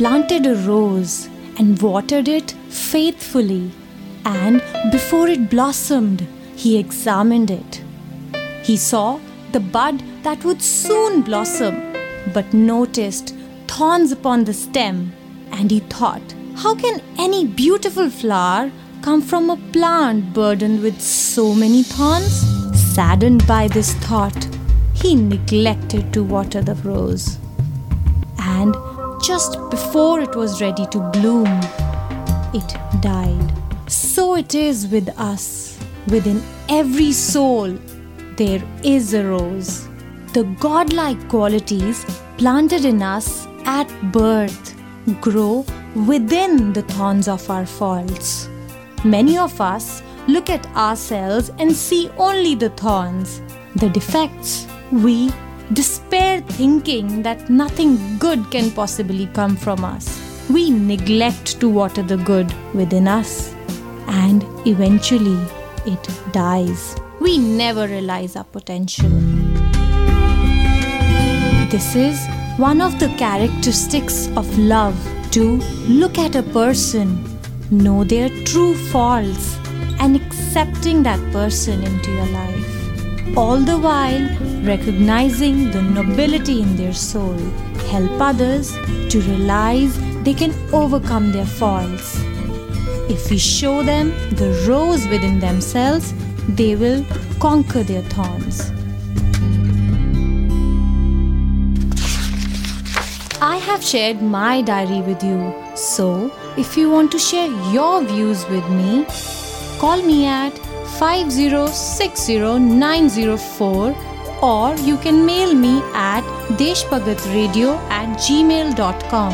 planted a rose and watered it faithfully, and before it blossomed, he examined it. He saw the bud that would soon blossom, but noticed thorns upon the stem, and he thought, How can any beautiful flower come from a plant burdened with so many thorns? Saddened by this thought, he neglected to water the rose. And just before it was ready to bloom, it died. So it is with us. Within every soul, there is a rose. The godlike qualities planted in us at birth grow within the thorns of our faults. Many of us look at ourselves and see only the thorns, the defects. We despair thinking that nothing good can possibly come from us. We neglect to water the good within us, and eventually it dies. We never realize our potential. This is one of the characteristics of love to look at a person, know their true faults, and accepting that person into your life all the while recognizing the nobility in their soul. Help others to realize they can overcome their faults. If we show them the rose within themselves, they will conquer their thorns. I have shared my diary with you, so if you want to share your views with me, call me at 5060904 or you can mail me at deshbhagatradio at gmail.com.